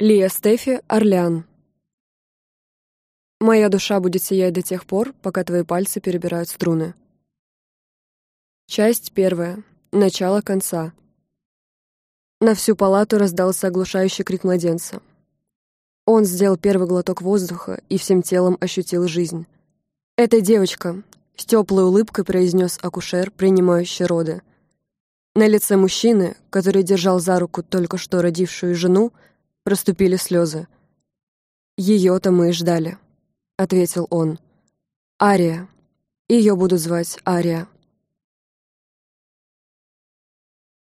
Лия Стефи, Орлеан. Моя душа будет сиять до тех пор, пока твои пальцы перебирают струны. Часть первая. Начало конца. На всю палату раздался оглушающий крик младенца. Он сделал первый глоток воздуха и всем телом ощутил жизнь. «Это девочка», — с теплой улыбкой произнес акушер, принимающий роды. На лице мужчины, который держал за руку только что родившую жену, проступили слезы. «Ее-то мы и ждали», — ответил он. «Ария. Ее буду звать Ария».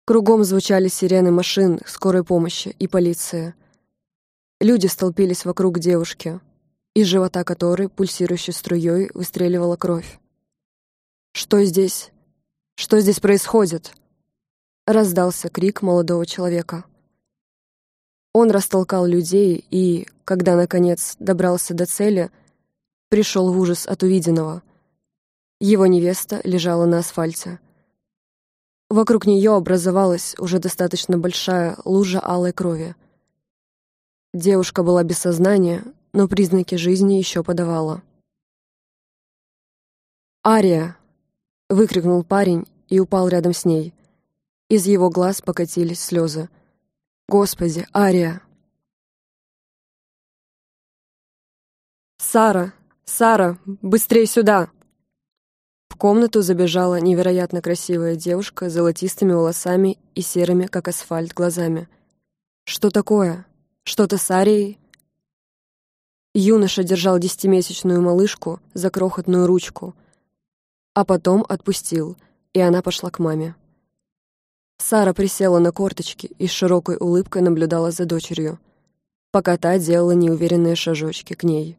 Кругом звучали сирены машин, скорой помощи и полиция. Люди столпились вокруг девушки, из живота которой пульсирующей струей выстреливала кровь. «Что здесь? Что здесь происходит?» Раздался крик молодого человека. Он растолкал людей и, когда, наконец, добрался до цели, пришел в ужас от увиденного. Его невеста лежала на асфальте. Вокруг нее образовалась уже достаточно большая лужа алой крови. Девушка была без сознания, но признаки жизни еще подавала. «Ария!» — выкрикнул парень и упал рядом с ней. Из его глаз покатились слезы. Господи, Ария. Сара, Сара, быстрее сюда. В комнату забежала невероятно красивая девушка с золотистыми волосами и серыми, как асфальт, глазами. Что такое? Что-то с Арией? Юноша держал десятимесячную малышку за крохотную ручку, а потом отпустил, и она пошла к маме. Сара присела на корточки и с широкой улыбкой наблюдала за дочерью, пока та делала неуверенные шажочки к ней.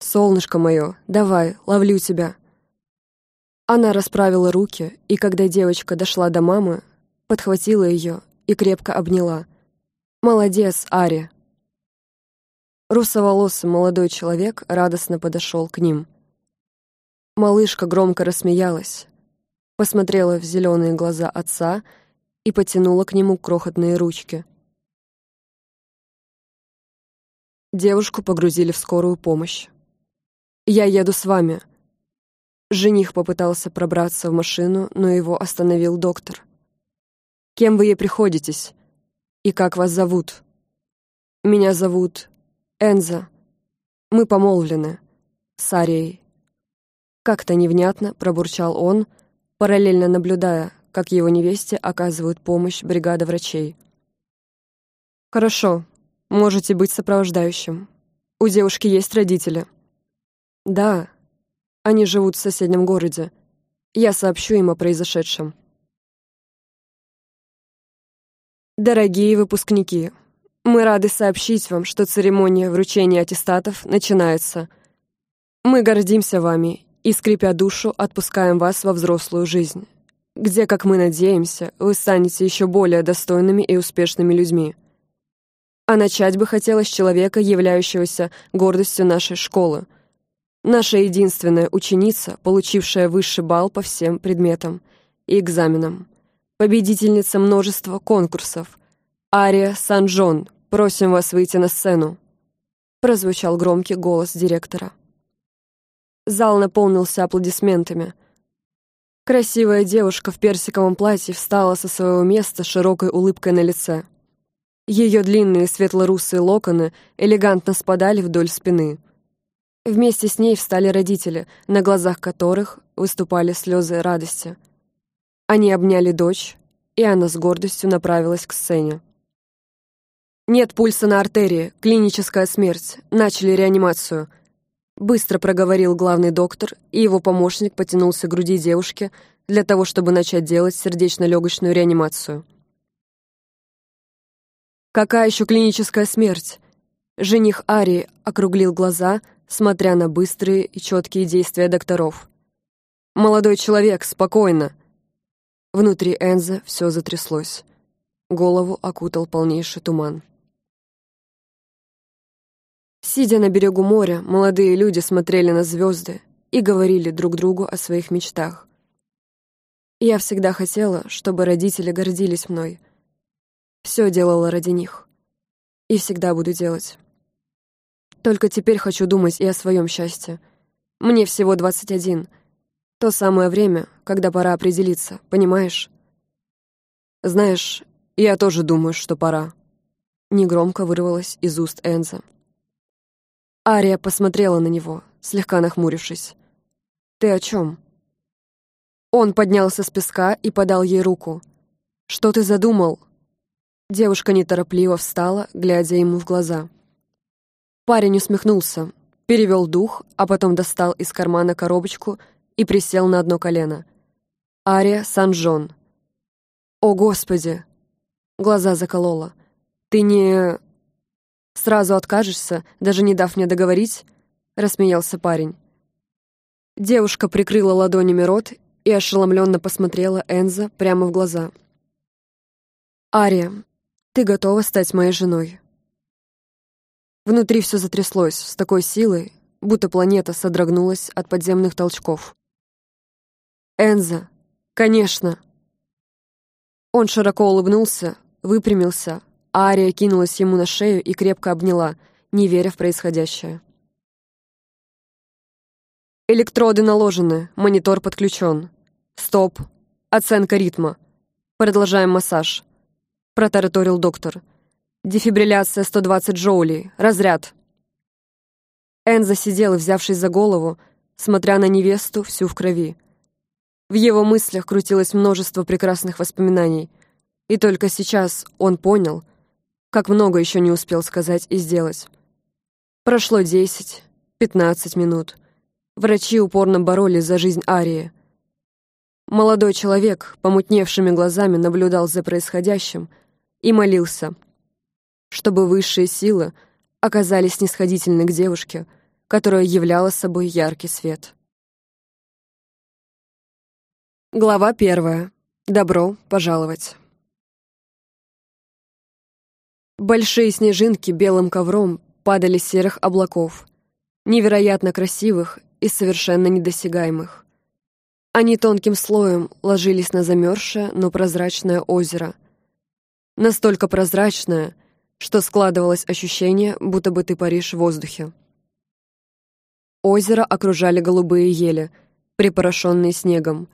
«Солнышко мое, давай, ловлю тебя!» Она расправила руки, и когда девочка дошла до мамы, подхватила ее и крепко обняла. «Молодец, Ари!» Русоволосый молодой человек радостно подошел к ним. Малышка громко рассмеялась, посмотрела в зеленые глаза отца и потянула к нему крохотные ручки. Девушку погрузили в скорую помощь. «Я еду с вами». Жених попытался пробраться в машину, но его остановил доктор. «Кем вы ей приходитесь? И как вас зовут?» «Меня зовут Энза. Мы помолвлены. С Арией». Как-то невнятно пробурчал он, — параллельно наблюдая, как его невесте оказывают помощь бригада врачей. «Хорошо, можете быть сопровождающим. У девушки есть родители?» «Да, они живут в соседнем городе. Я сообщу им о произошедшем». Дорогие выпускники, мы рады сообщить вам, что церемония вручения аттестатов начинается. Мы гордимся вами и, скрипя душу, отпускаем вас во взрослую жизнь, где, как мы надеемся, вы станете еще более достойными и успешными людьми. А начать бы хотелось человека, являющегося гордостью нашей школы. Наша единственная ученица, получившая высший балл по всем предметам и экзаменам. Победительница множества конкурсов. Ария Сан-Джон, просим вас выйти на сцену. Прозвучал громкий голос директора. Зал наполнился аплодисментами. Красивая девушка в персиковом платье встала со своего места широкой улыбкой на лице. Ее длинные светло-русые локоны элегантно спадали вдоль спины. Вместе с ней встали родители, на глазах которых выступали слезы радости. Они обняли дочь, и она с гордостью направилась к сцене. «Нет пульса на артерии, клиническая смерть, начали реанимацию», Быстро проговорил главный доктор, и его помощник потянулся к груди девушки для того, чтобы начать делать сердечно-легочную реанимацию. «Какая еще клиническая смерть?» Жених Арии округлил глаза, смотря на быстрые и четкие действия докторов. «Молодой человек, спокойно!» Внутри Энза все затряслось. Голову окутал полнейший туман. Сидя на берегу моря, молодые люди смотрели на звезды и говорили друг другу о своих мечтах. Я всегда хотела, чтобы родители гордились мной. Все делала ради них. И всегда буду делать. Только теперь хочу думать и о своем счастье. Мне всего 21. То самое время, когда пора определиться, понимаешь? Знаешь, я тоже думаю, что пора. Негромко вырвалось из уст Энза. Ария посмотрела на него, слегка нахмурившись. «Ты о чем?» Он поднялся с песка и подал ей руку. «Что ты задумал?» Девушка неторопливо встала, глядя ему в глаза. Парень усмехнулся, перевел дух, а потом достал из кармана коробочку и присел на одно колено. «Ария Санжон». «О, Господи!» Глаза заколола. «Ты не...» «Сразу откажешься, даже не дав мне договорить?» Рассмеялся парень. Девушка прикрыла ладонями рот и ошеломленно посмотрела Энза прямо в глаза. «Ария, ты готова стать моей женой?» Внутри все затряслось с такой силой, будто планета содрогнулась от подземных толчков. «Энза, конечно!» Он широко улыбнулся, выпрямился, Ария кинулась ему на шею и крепко обняла, не веря в происходящее. Электроды наложены, монитор подключен. Стоп. Оценка ритма. Продолжаем массаж. Протараторил доктор. Дефибрилляция 120 джоулей. Разряд. Энза сидел, взявшись за голову, смотря на невесту всю в крови. В его мыслях крутилось множество прекрасных воспоминаний, и только сейчас он понял, как много еще не успел сказать и сделать. Прошло десять, пятнадцать минут. Врачи упорно боролись за жизнь Арии. Молодой человек, помутневшими глазами, наблюдал за происходящим и молился, чтобы высшие силы оказались снисходительны к девушке, которая являла собой яркий свет. Глава первая. Добро пожаловать. Большие снежинки белым ковром падали с серых облаков, невероятно красивых и совершенно недосягаемых. Они тонким слоем ложились на замерзшее, но прозрачное озеро. Настолько прозрачное, что складывалось ощущение, будто бы ты паришь в воздухе. Озеро окружали голубые ели, припорошенные снегом.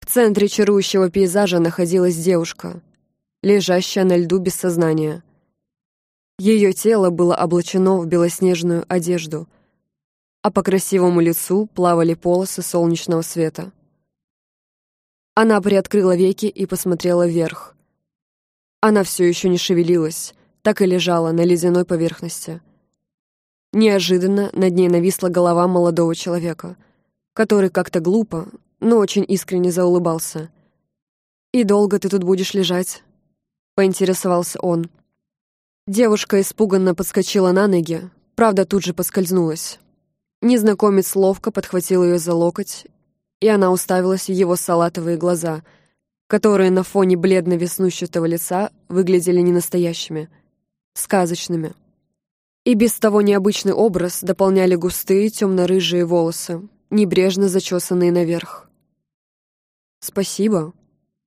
В центре чарующего пейзажа находилась девушка, лежащая на льду без сознания. Ее тело было облачено в белоснежную одежду — а по красивому лицу плавали полосы солнечного света. Она приоткрыла веки и посмотрела вверх. Она все еще не шевелилась, так и лежала на ледяной поверхности. Неожиданно над ней нависла голова молодого человека, который как-то глупо, но очень искренне заулыбался. «И долго ты тут будешь лежать?» — поинтересовался он. Девушка испуганно подскочила на ноги, правда, тут же поскользнулась. Незнакомец ловко подхватил ее за локоть, и она уставилась в его салатовые глаза, которые на фоне бледно-веснущатого лица выглядели ненастоящими, сказочными. И без того необычный образ дополняли густые темно-рыжие волосы, небрежно зачесанные наверх. «Спасибо», —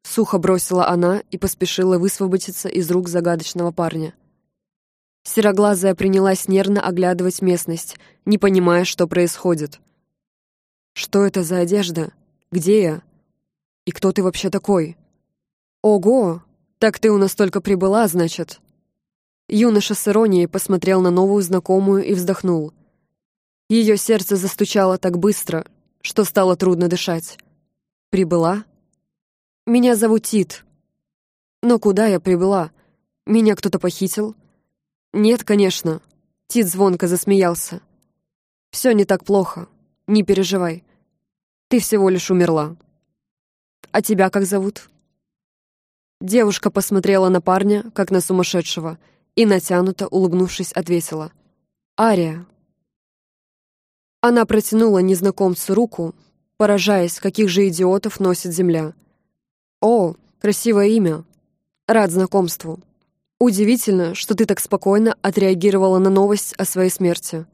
сухо бросила она и поспешила высвободиться из рук загадочного парня. Сероглазая принялась нервно оглядывать местность, не понимая, что происходит. «Что это за одежда? Где я? И кто ты вообще такой?» «Ого! Так ты у нас только прибыла, значит?» Юноша с иронией посмотрел на новую знакомую и вздохнул. Ее сердце застучало так быстро, что стало трудно дышать. «Прибыла?» «Меня зовут Тит». «Но куда я прибыла? Меня кто-то похитил?» «Нет, конечно». Тит звонко засмеялся. «Все не так плохо. Не переживай. Ты всего лишь умерла. А тебя как зовут?» Девушка посмотрела на парня, как на сумасшедшего, и натянуто, улыбнувшись, ответила. «Ария». Она протянула незнакомцу руку, поражаясь, каких же идиотов носит земля. «О, красивое имя. Рад знакомству. Удивительно, что ты так спокойно отреагировала на новость о своей смерти.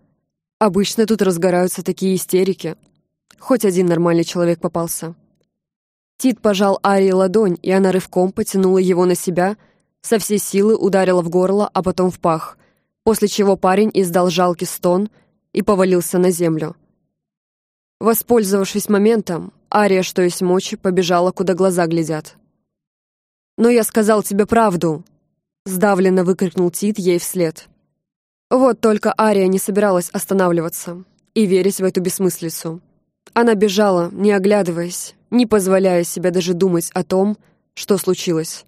Обычно тут разгораются такие истерики. Хоть один нормальный человек попался. Тит пожал Арии ладонь, и она рывком потянула его на себя, Со всей силы ударила в горло, а потом в пах, после чего парень издал жалкий стон и повалился на землю. Воспользовавшись моментом, Ария, что есть мочи, побежала, куда глаза глядят. «Но я сказал тебе правду!» — сдавленно выкрикнул Тит ей вслед. Вот только Ария не собиралась останавливаться и верить в эту бессмыслицу. Она бежала, не оглядываясь, не позволяя себе даже думать о том, что случилось.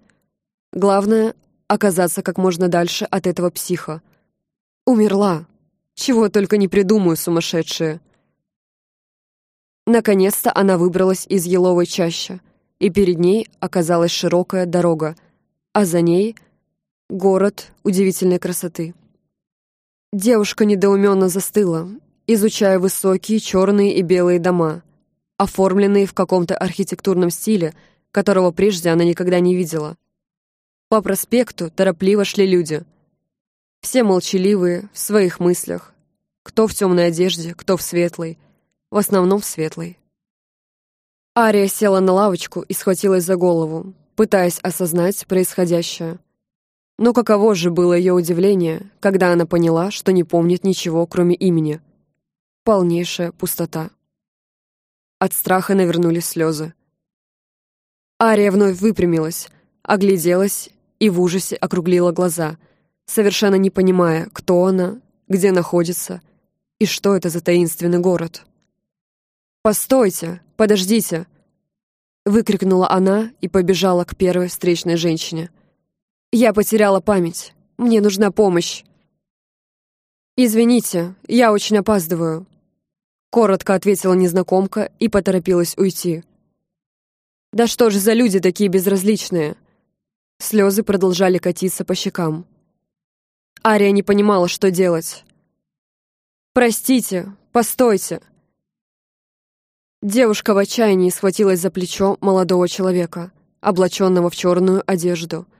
Главное — оказаться как можно дальше от этого психа. Умерла. Чего только не придумаю, сумасшедшие. Наконец-то она выбралась из еловой чащи, и перед ней оказалась широкая дорога, а за ней — город удивительной красоты. Девушка недоуменно застыла, изучая высокие черные и белые дома, оформленные в каком-то архитектурном стиле, которого прежде она никогда не видела. По проспекту торопливо шли люди. Все молчаливые, в своих мыслях. Кто в темной одежде, кто в светлой. В основном в светлой. Ария села на лавочку и схватилась за голову, пытаясь осознать происходящее. Но каково же было ее удивление, когда она поняла, что не помнит ничего, кроме имени. Полнейшая пустота. От страха навернулись слезы. Ария вновь выпрямилась, огляделась и в ужасе округлила глаза, совершенно не понимая, кто она, где находится и что это за таинственный город. «Постойте! Подождите!» Выкрикнула она и побежала к первой встречной женщине — я потеряла память. Мне нужна помощь. «Извините, я очень опаздываю», — коротко ответила незнакомка и поторопилась уйти. «Да что же за люди такие безразличные?» Слезы продолжали катиться по щекам. Ария не понимала, что делать. «Простите, постойте!» Девушка в отчаянии схватилась за плечо молодого человека, облаченного в черную одежду —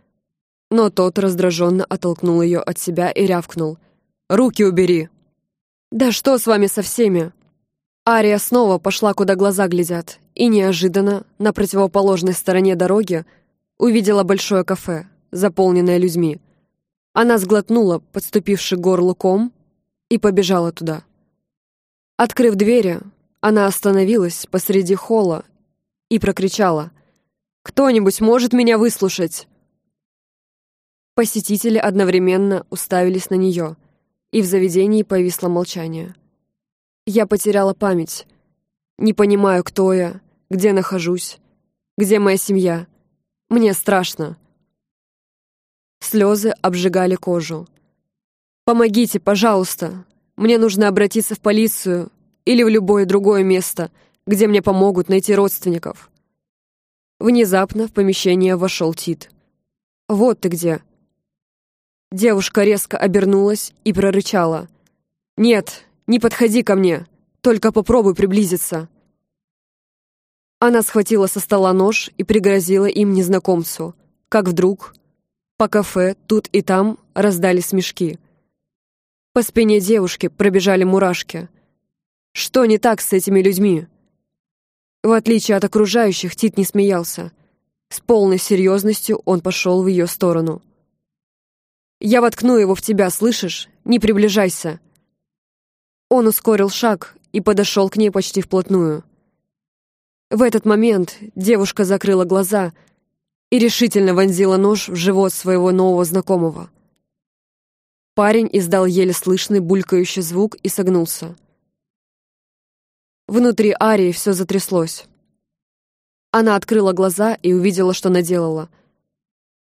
но тот раздраженно оттолкнул ее от себя и рявкнул. «Руки убери!» «Да что с вами со всеми?» Ария снова пошла, куда глаза глядят, и неожиданно, на противоположной стороне дороги, увидела большое кафе, заполненное людьми. Она сглотнула, подступивший к горлу ком, и побежала туда. Открыв двери, она остановилась посреди холла и прокричала. «Кто-нибудь может меня выслушать?» Посетители одновременно уставились на нее, и в заведении повисло молчание. Я потеряла память. Не понимаю, кто я, где нахожусь, где моя семья. Мне страшно. Слезы обжигали кожу. «Помогите, пожалуйста. Мне нужно обратиться в полицию или в любое другое место, где мне помогут найти родственников». Внезапно в помещение вошел Тит. «Вот ты где!» Девушка резко обернулась и прорычала. «Нет, не подходи ко мне, только попробуй приблизиться». Она схватила со стола нож и пригрозила им незнакомцу, как вдруг по кафе тут и там раздались смешки. По спине девушки пробежали мурашки. Что не так с этими людьми? В отличие от окружающих, Тит не смеялся. С полной серьезностью он пошел в ее сторону. Я воткну его в тебя, слышишь? Не приближайся!» Он ускорил шаг и подошел к ней почти вплотную. В этот момент девушка закрыла глаза и решительно вонзила нож в живот своего нового знакомого. Парень издал еле слышный булькающий звук и согнулся. Внутри Арии все затряслось. Она открыла глаза и увидела, что наделала.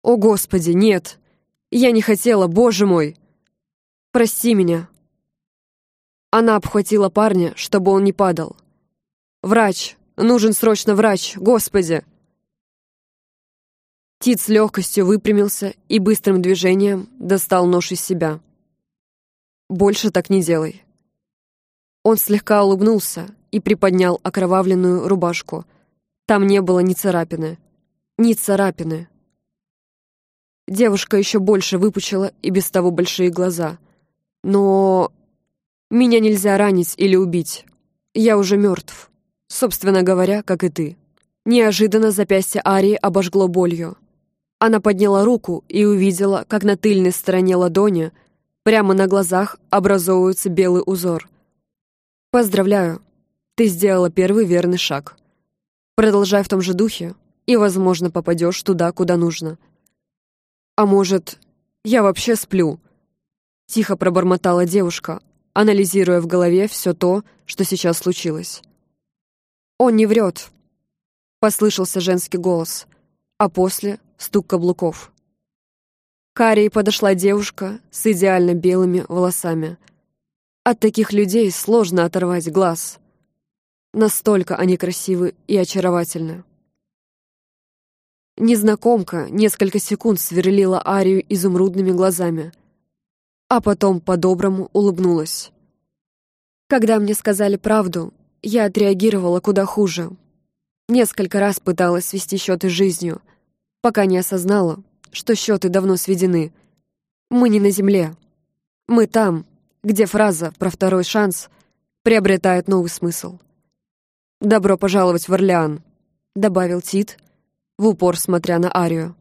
«О, Господи, нет!» Я не хотела, боже мой! Прости меня!» Она обхватила парня, чтобы он не падал. «Врач! Нужен срочно врач! Господи!» Тит с легкостью выпрямился и быстрым движением достал нож из себя. «Больше так не делай». Он слегка улыбнулся и приподнял окровавленную рубашку. Там не было ни царапины. Ни царапины. Девушка еще больше выпучила и без того большие глаза. Но... Меня нельзя ранить или убить. Я уже мертв. Собственно говоря, как и ты. Неожиданно запястье Арии обожгло болью. Она подняла руку и увидела, как на тыльной стороне ладони прямо на глазах образовывается белый узор. «Поздравляю, ты сделала первый верный шаг. Продолжай в том же духе, и, возможно, попадешь туда, куда нужно. А может, я вообще сплю?» Тихо пробормотала девушка, анализируя в голове все то, что сейчас случилось. «Он не врет», — послышался женский голос, а после — стук каблуков. К Арии подошла девушка с идеально белыми волосами. От таких людей сложно оторвать глаз. Настолько они красивы и очаровательны. Незнакомка несколько секунд сверлила Арию изумрудными глазами, а потом по-доброму улыбнулась. Когда мне сказали правду, я отреагировала куда хуже. Несколько раз пыталась свести счеты с жизнью, пока не осознала, что счеты давно сведены. Мы не на земле. Мы там, где фраза про второй шанс приобретает новый смысл. «Добро пожаловать в Орлеан», — добавил Тит, в упор смотря на Арию.